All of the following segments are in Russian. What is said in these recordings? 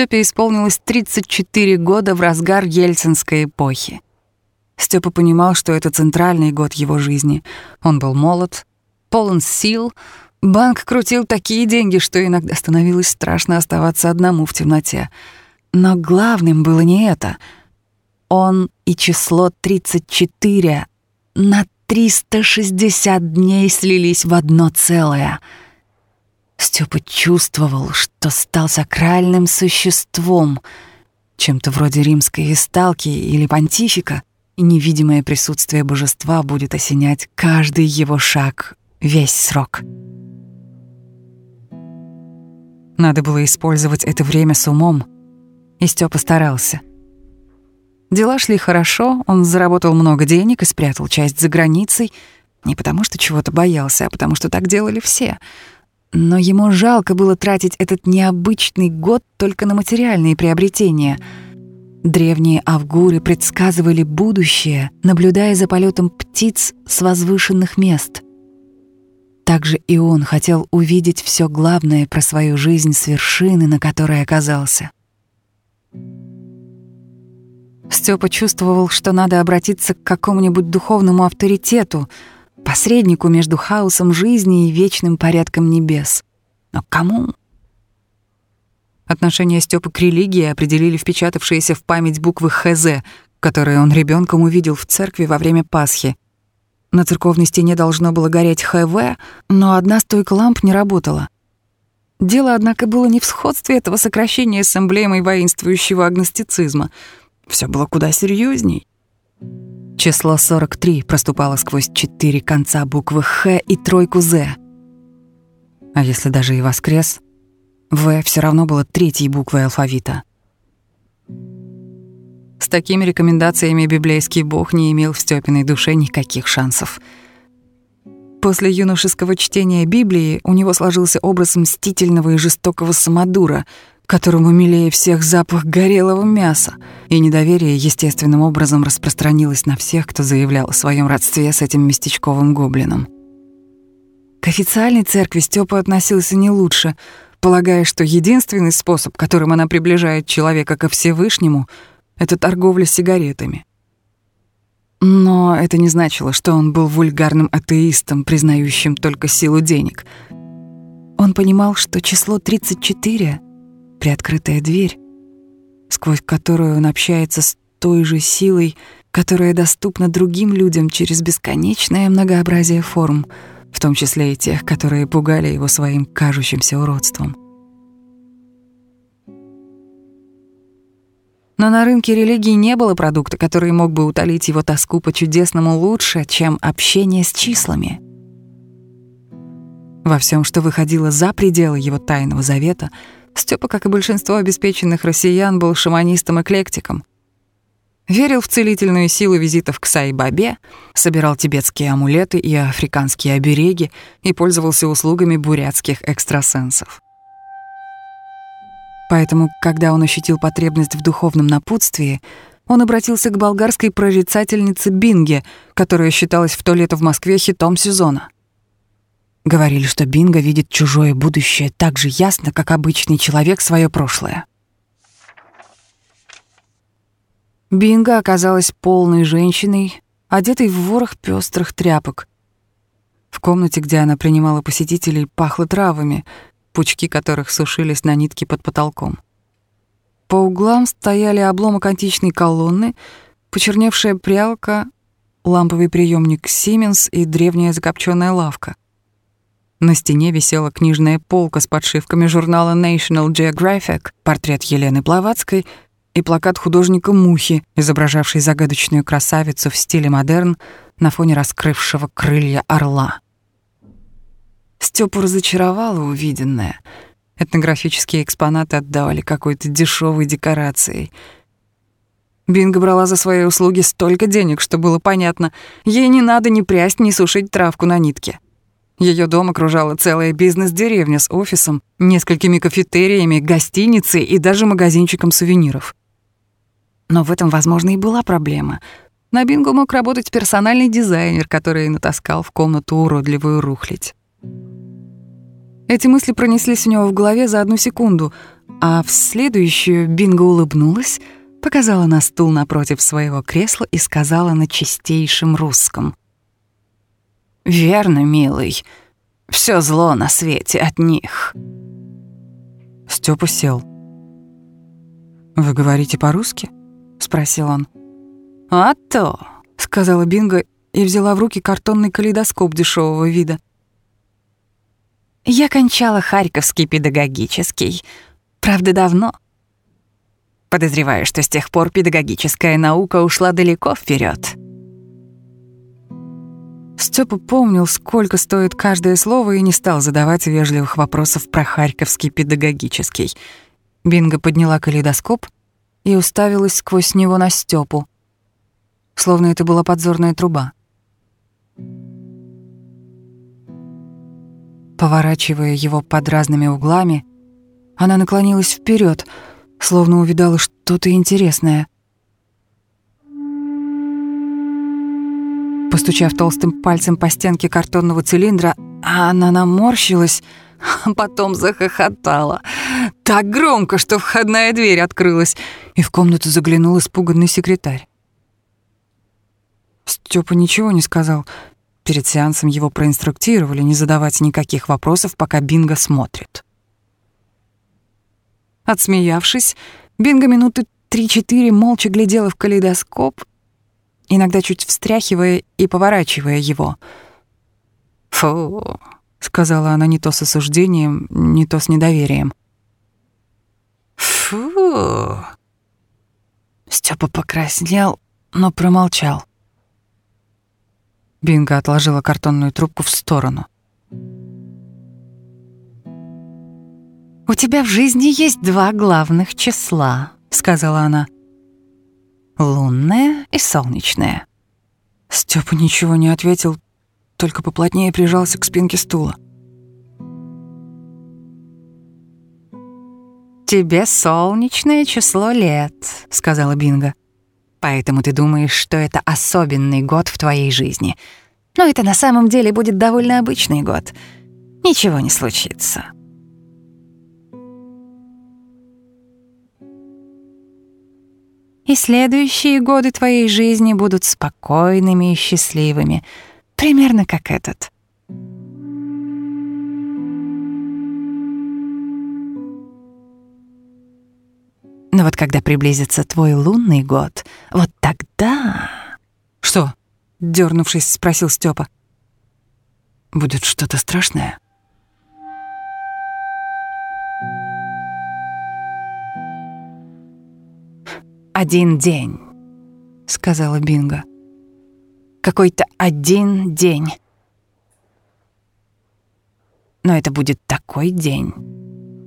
Стёпе исполнилось 34 года в разгар ельцинской эпохи. Степа понимал, что это центральный год его жизни. Он был молод, полон сил. Банк крутил такие деньги, что иногда становилось страшно оставаться одному в темноте. Но главным было не это. Он и число 34 на 360 дней слились в одно целое. Степа чувствовал, что стал сакральным существом, чем-то вроде римской исталки или понтифика, и невидимое присутствие божества будет осенять каждый его шаг, весь срок. Надо было использовать это время с умом, и Степа старался. Дела шли хорошо, он заработал много денег и спрятал часть за границей, не потому что чего-то боялся, а потому что так делали все. Но ему жалко было тратить этот необычный год только на материальные приобретения — Древние авгуры предсказывали будущее, наблюдая за полетом птиц с возвышенных мест. Также и он хотел увидеть все главное про свою жизнь с вершины, на которой оказался. Степа чувствовал, что надо обратиться к какому-нибудь духовному авторитету, посреднику между хаосом жизни и вечным порядком небес. Но кому? Отношение Стёпы к религии определили впечатавшиеся в память буквы ХЗ, которые он ребенком увидел в церкви во время Пасхи. На церковной стене должно было гореть ХВ, но одна стойка ламп не работала. Дело, однако, было не в сходстве этого сокращения с эмблемой воинствующего агностицизма. Все было куда серьезней. Число 43 проступало сквозь четыре конца буквы «Х» и тройку «З». А если даже и воскрес — «В» все равно было третьей буквой алфавита. С такими рекомендациями библейский бог не имел в Стёпиной душе никаких шансов. После юношеского чтения Библии у него сложился образ мстительного и жестокого самодура, которому милее всех запах горелого мяса, и недоверие естественным образом распространилось на всех, кто заявлял о своем родстве с этим местечковым гоблином. К официальной церкви Стёпа относился не лучше — полагая, что единственный способ, которым она приближает человека ко Всевышнему, это торговля сигаретами. Но это не значило, что он был вульгарным атеистом, признающим только силу денег. Он понимал, что число 34 — приоткрытая дверь, сквозь которую он общается с той же силой, которая доступна другим людям через бесконечное многообразие форм — в том числе и тех, которые пугали его своим кажущимся уродством. Но на рынке религии не было продукта, который мог бы утолить его тоску по чудесному лучше, чем общение с числами. Во всем, что выходило за пределы его тайного завета, Степа, как и большинство обеспеченных россиян, был шаманистом-эклектиком, Верил в целительную силу визитов к Сай-Бабе, собирал тибетские амулеты и африканские обереги и пользовался услугами бурятских экстрасенсов. Поэтому, когда он ощутил потребность в духовном напутствии, он обратился к болгарской прорицательнице Бинге, которая считалась в то лето в Москве хитом сезона. Говорили, что Бинга видит чужое будущее так же ясно, как обычный человек свое прошлое. Бинга оказалась полной женщиной, одетой в ворох пестрых тряпок. В комнате, где она принимала посетителей, пахло травами, пучки которых сушились на нитке под потолком. По углам стояли обломок античной колонны, почерневшая прялка, ламповый приемник Siemens и древняя закопченная лавка. На стене висела книжная полка с подшивками журнала National Geographic, портрет Елены Блаватской — и плакат художника Мухи, изображавший загадочную красавицу в стиле модерн на фоне раскрывшего крылья орла. Стёпу разочаровало увиденное. Этнографические экспонаты отдавали какой-то дешевой декорацией. Бинго брала за свои услуги столько денег, что было понятно, ей не надо ни прясть, ни сушить травку на нитке. Ее дом окружала целая бизнес-деревня с офисом, несколькими кафетериями, гостиницей и даже магазинчиком сувениров. Но в этом, возможно, и была проблема. На бинго мог работать персональный дизайнер, который натаскал в комнату уродливую рухлядь. Эти мысли пронеслись у него в голове за одну секунду, а в следующую Бинго улыбнулась, показала на стул напротив своего кресла и сказала на чистейшем русском. «Верно, милый, все зло на свете от них». Степа сел. «Вы говорите по-русски?» — спросил он. «А то», — сказала Бинго и взяла в руки картонный калейдоскоп дешевого вида. «Я кончала Харьковский педагогический. Правда, давно. Подозреваю, что с тех пор педагогическая наука ушла далеко вперед. Степа помнил, сколько стоит каждое слово, и не стал задавать вежливых вопросов про Харьковский педагогический. Бинго подняла калейдоскоп и уставилась сквозь него на Степу, словно это была подзорная труба. Поворачивая его под разными углами, она наклонилась вперед, словно увидала что-то интересное. Постучав толстым пальцем по стенке картонного цилиндра, она наморщилась, а потом захохотала. Так громко, что входная дверь открылась, и в комнату заглянул испуганный секретарь. Степа ничего не сказал. Перед сеансом его проинструктировали не задавать никаких вопросов, пока Бинго смотрит. Отсмеявшись, Бинго минуты три-четыре молча глядела в калейдоскоп, иногда чуть встряхивая и поворачивая его. «Фу», — сказала она не то с осуждением, не то с недоверием. «Фу». Степа покраснел, но промолчал. Бинго отложила картонную трубку в сторону. «У тебя в жизни есть два главных числа», — сказала она. «Лунное и солнечное». Степа ничего не ответил, только поплотнее прижался к спинке стула. «Тебе солнечное число лет», — сказала Бинго. «Поэтому ты думаешь, что это особенный год в твоей жизни. Но это на самом деле будет довольно обычный год. Ничего не случится». И следующие годы твоей жизни будут спокойными и счастливыми, примерно как этот. Но вот когда приблизится твой лунный год, вот тогда... Что? Дернувшись, спросил Степа. Будет что-то страшное? Один день», — сказала Бинго. «Какой-то один день. Но это будет такой день,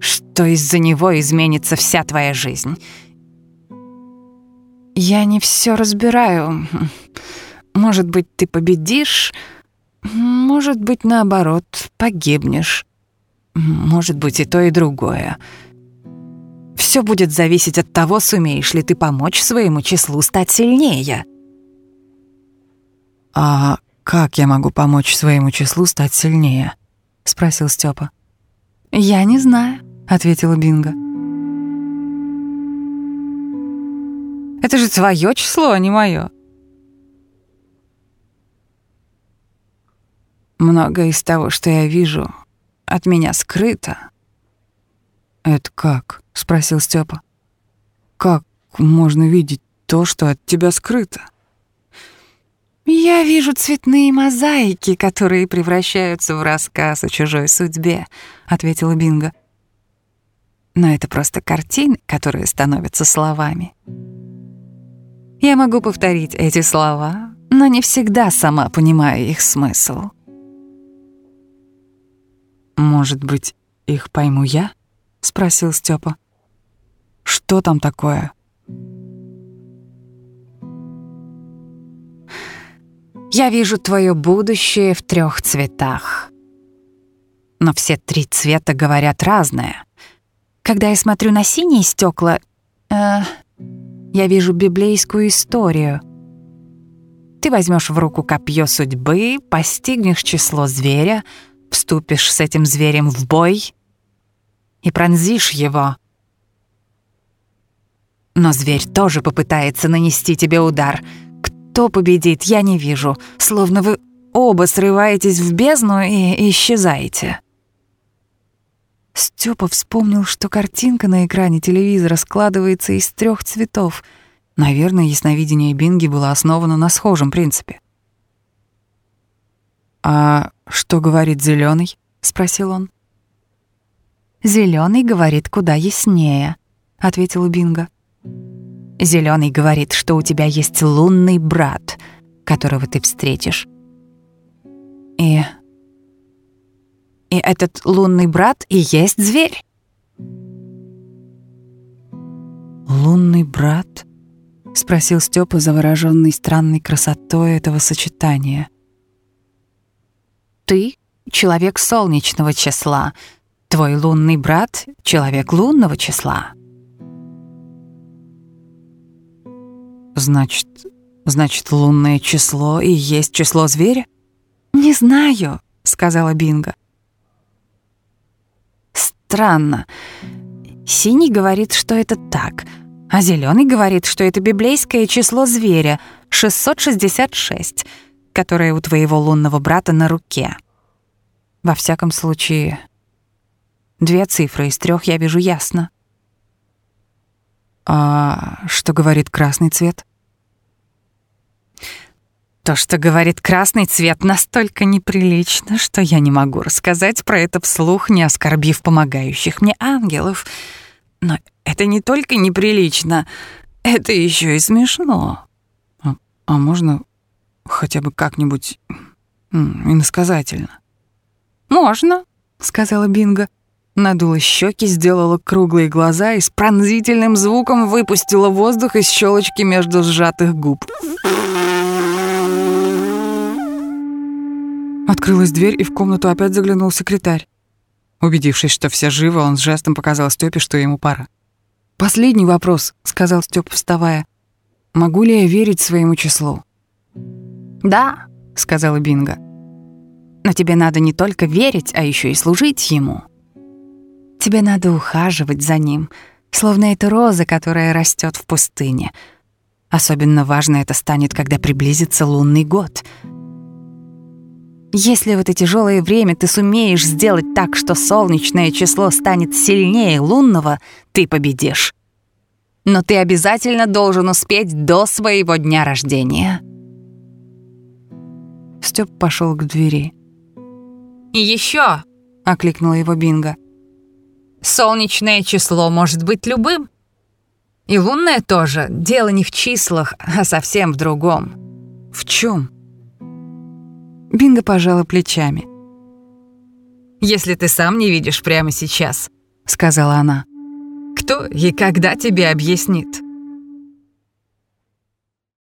что из-за него изменится вся твоя жизнь. Я не все разбираю. Может быть, ты победишь, может быть, наоборот, погибнешь. Может быть, и то, и другое. Все будет зависеть от того, сумеешь ли ты помочь своему числу стать сильнее. А как я могу помочь своему числу стать сильнее? спросил Степа. Я не знаю, ответила Бинго. Это же твое число, а не мое. Многое из того, что я вижу, от меня скрыто. Это как? — спросил Степа. «Как можно видеть то, что от тебя скрыто?» «Я вижу цветные мозаики, которые превращаются в рассказ о чужой судьбе», — ответила Бинго. «Но это просто картины, которые становятся словами. Я могу повторить эти слова, но не всегда сама понимаю их смысл». «Может быть, их пойму я?» — спросил Степа. Что там такое? Я вижу твое будущее в трех цветах. Но все три цвета говорят разное. Когда я смотрю на синие стекла, э, я вижу библейскую историю. Ты возьмешь в руку копье судьбы, постигнешь число зверя, вступишь с этим зверем в бой и пронзишь его. Но зверь тоже попытается нанести тебе удар. Кто победит, я не вижу, словно вы оба срываетесь в бездну и исчезаете. Степа вспомнил, что картинка на экране телевизора складывается из трех цветов. Наверное, ясновидение Бинги было основано на схожем принципе. «А что говорит зеленый? спросил он. Зеленый говорит куда яснее», — ответила Бинга. Зеленый говорит, что у тебя есть лунный брат, которого ты встретишь. И и этот лунный брат и есть зверь. «Лунный брат?» — спросил Степа, завороженный странной красотой этого сочетания. «Ты — человек солнечного числа, твой лунный брат — человек лунного числа». «Значит, значит, лунное число и есть число зверя?» «Не знаю», — сказала Бинго. Странно. Синий говорит, что это так, а зеленый говорит, что это библейское число зверя 666, которое у твоего лунного брата на руке. Во всяком случае, две цифры из трех я вижу ясно. А что говорит красный цвет? То, что говорит красный цвет, настолько неприлично, что я не могу рассказать про это вслух, не оскорбив помогающих мне ангелов. Но это не только неприлично, это еще и смешно. А, а можно хотя бы как-нибудь иносказательно? «Можно», — сказала Бинго. Надула щеки, сделала круглые глаза и с пронзительным звуком выпустила воздух из щелочки между сжатых губ. Открылась дверь, и в комнату опять заглянул секретарь. Убедившись, что все живы, он с жестом показал Стёпе, что ему пора. «Последний вопрос», — сказал Стёп, вставая. «Могу ли я верить своему числу?» «Да», — сказала Бинго. «Но тебе надо не только верить, а еще и служить ему. Тебе надо ухаживать за ним, словно это роза, которая растет в пустыне. Особенно важно это станет, когда приблизится лунный год — если в это тяжелое время ты сумеешь сделать так, что солнечное число станет сильнее лунного, ты победишь. Но ты обязательно должен успеть до своего дня рождения. Степ пошел к двери. «И еще!» — окликнула его Бинго. «Солнечное число может быть любым. И лунное тоже. Дело не в числах, а совсем в другом». «В чем? Бинго пожала плечами. «Если ты сам не видишь прямо сейчас», — сказала она, — «кто и когда тебе объяснит?»